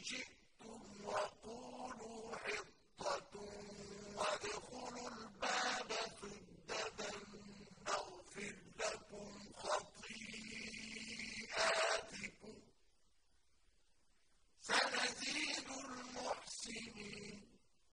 reject